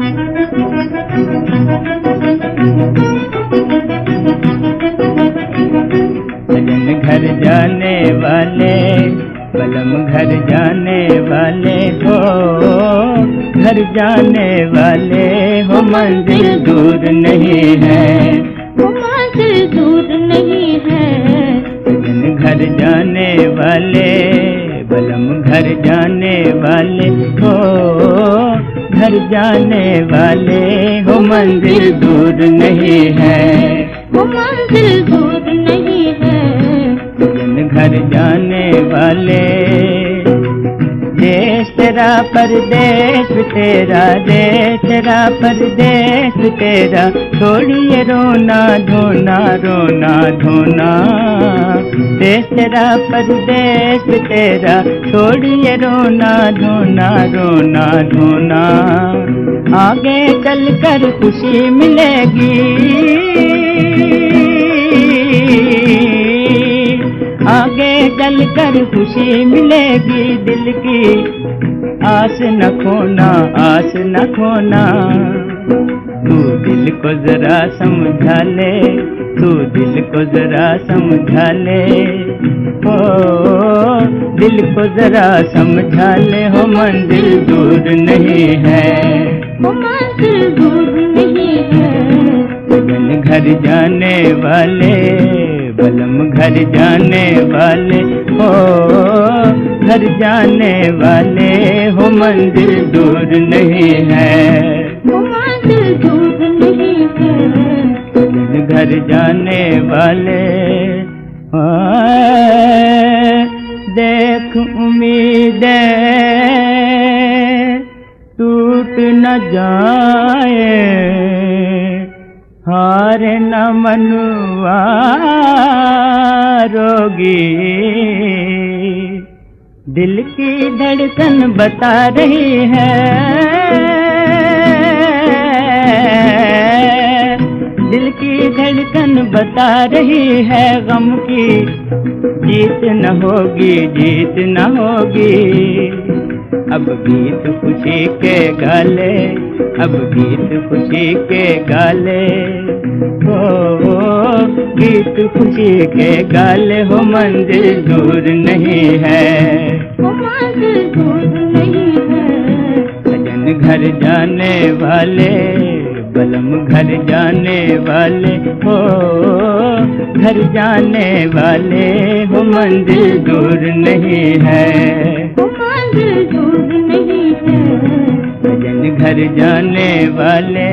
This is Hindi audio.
सजन घर जाने वाले पलम घर जाने वाले हो। घर जाने वाले हो मंजिल दूर नहीं है। मंजिल दूर नहीं है। सजन घर जाने वाले बलम घर जाने वाले हो। घर जाने वाले हो मंजिल दूर नहीं है। वो मंजिल दूर नहीं है। सजन घर जाने वाले देश तेरा परदेश तेरा देश तेरा परदेश तेरा छोड़िए रोना धोना रोना धोना। देश तेरा परदेश तेरा, छोड़िए रोना धोना रोना धोना। आगे चल कर खुशी मिलेगी। आगे चल कर खुशी मिलेगी दिल की। आस न खोना, आस न खोना। को जरा समझा ले तू दिल को जरा समझा ले। ओ दिल को जरा समझा ले हो मंजिल दूर नहीं है। मंजिल दूर नहीं है। सजन घर जाने वाले बलम घर जाने वाले। हो घर जाने वाले हो मंदिर दूर नहीं है। दूर नहीं घर जाने वाले देख उम्मीद, टूट न जाए, हार न मनुआ रोगी। दिल की धड़कन बता रही है धड़कन बता रही है गम की। जीत न होगी जीत न होगी। अब गीत खुशी के गाले अब गीत खुशी के गाले। हो गीत खुशी के गाले हो मंदिर दूर नहीं है। वो दूर नहीं है। सजन घर जाने वाले बलम घर जाने वाले हो घर जाने वाले हो मंदिर दूर नहीं है। मंदिर दूर नहीं है। भजन घर जाने वाले